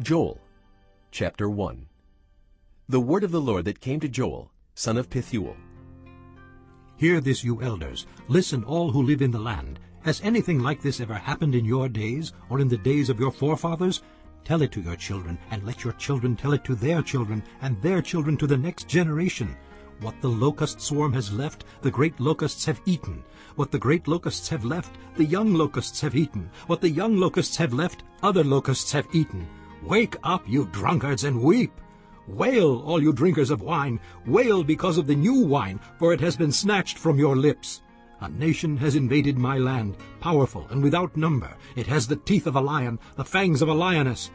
Joel chapter 1 The word of the Lord that came to Joel, son of Pethuel. Hear this, you elders. Listen, all who live in the land. Has anything like this ever happened in your days, or in the days of your forefathers? Tell it to your children, and let your children tell it to their children, and their children to the next generation. What the locust swarm has left, the great locusts have eaten. What the great locusts have left, the young locusts have eaten. What the young locusts have left, other locusts have eaten. Wake up, you drunkards, and weep. Wail, all you drinkers of wine. Wail because of the new wine, for it has been snatched from your lips. A nation has invaded my land, powerful and without number. It has the teeth of a lion, the fangs of a lioness.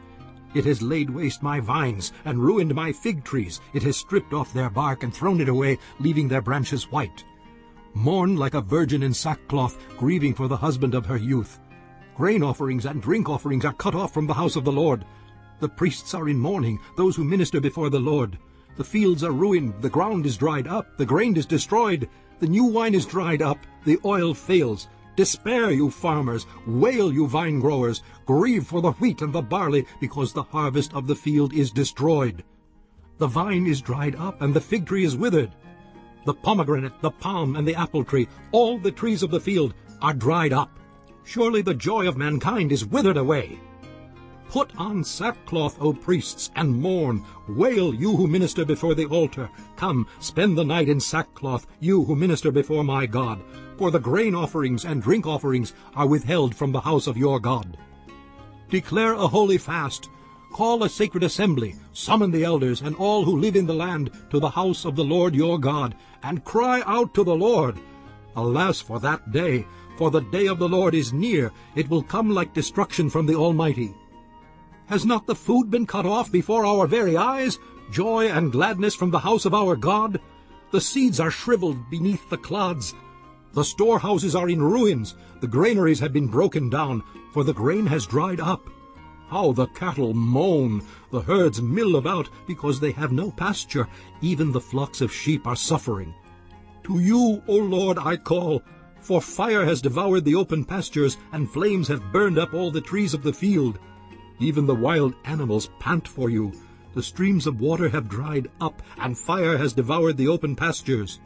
It has laid waste my vines and ruined my fig trees. It has stripped off their bark and thrown it away, leaving their branches white. Mourn like a virgin in sackcloth, grieving for the husband of her youth. Grain offerings and drink offerings are cut off from the house of the Lord. The priests are in mourning, those who minister before the Lord. The fields are ruined, the ground is dried up, the grain is destroyed, the new wine is dried up, the oil fails. Despair, you farmers, wail, you vine growers, grieve for the wheat and the barley, because the harvest of the field is destroyed. The vine is dried up, and the fig tree is withered. The pomegranate, the palm, and the apple tree, all the trees of the field, are dried up. Surely the joy of mankind is withered away. Put on sackcloth, O priests, and mourn. Wail, you who minister before the altar. Come, spend the night in sackcloth, you who minister before my God. For the grain offerings and drink offerings are withheld from the house of your God. Declare a holy fast. Call a sacred assembly. Summon the elders and all who live in the land to the house of the Lord your God, and cry out to the Lord. Alas for that day! For the day of the Lord is near. It will come like destruction from the Almighty. Has not the food been cut off before our very eyes, joy and gladness from the house of our God? The seeds are shriveled beneath the clods. The storehouses are in ruins. The granaries have been broken down, for the grain has dried up. How the cattle moan! The herds mill about because they have no pasture. Even the flocks of sheep are suffering. To you, O Lord, I call, for fire has devoured the open pastures, and flames have burned up all the trees of the field. Even the wild animals pant for you. The streams of water have dried up, and fire has devoured the open pastures.